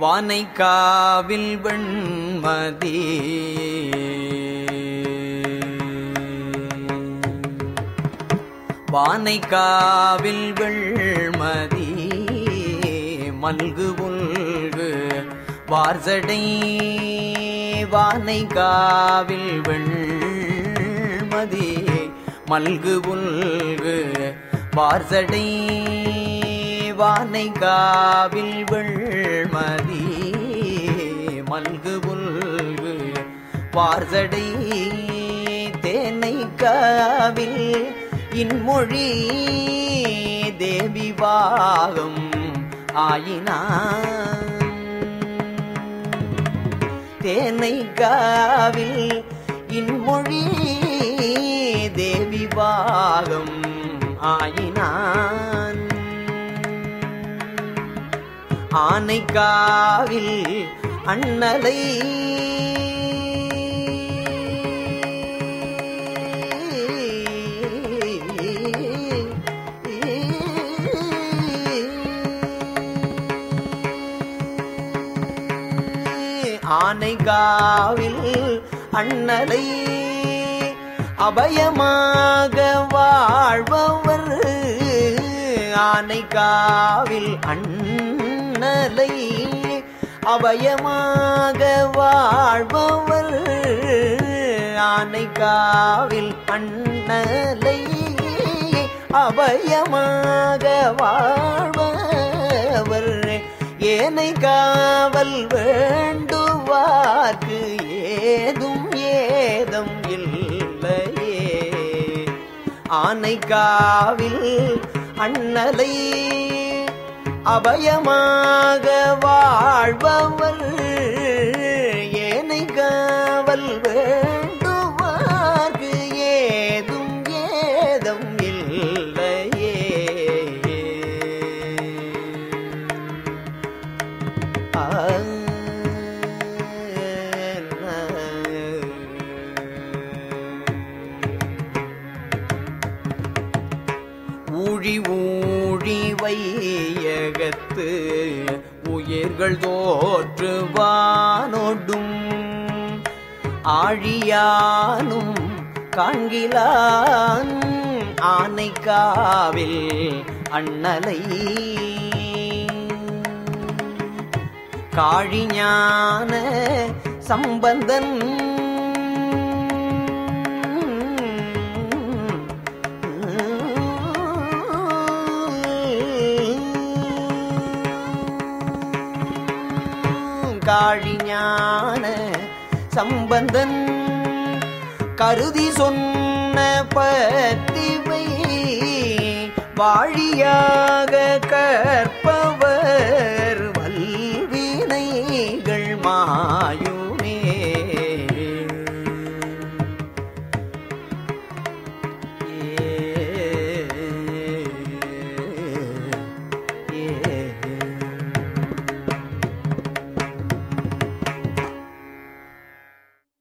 வானைக்காவில் வெண்மதி. வானைக்காவில் வெள்மதி மல்கு உல்கு வார்சடை. வானைக்காவில் வெள்மதி மல்கு உல்கு வார்சடை. வானைக்காவில் வெள்மதி மல்கு புல்கு வார்சடை தேனை காவில் இன்மொழி தேவி பாகம் ஆயினான். தேனை காவில் இன்மொழி தேவி பாகம் ஆயினான். ஆனைக்காவில் அண்ணலை. ஆனைகாவில் அண்ணலை. அபயமாக வாழ்பவர். ஆனைகாவில் மணலை அபயமாக வாழ்பவர் ஆனைக்காவில் அண்ணலை அபயமாக வாழ்பவர் ஏனை காவல் வேண்டுவார்க்கு ஏதும் ஏதம் இல்லையே. ஆனைக்காவில் அண்ணலை அபயமாக வாழ்பவர் ஏனை காவல் வேண்டுவார்க்கு ஏதும் ஏதம் இல்லையே. ஆ ஊழி ஊழி உலகத்து உயிர்கள் தோற்றுவானோடும் ஆழியானும் காண்கிலான் ஆனைக்காவில் அண்ணலை. காழிஞான சம்பந்தன் காழிஞான சம்பந்தன் கருதி சொன்ன பத்திவை வாழியாக கற்பம்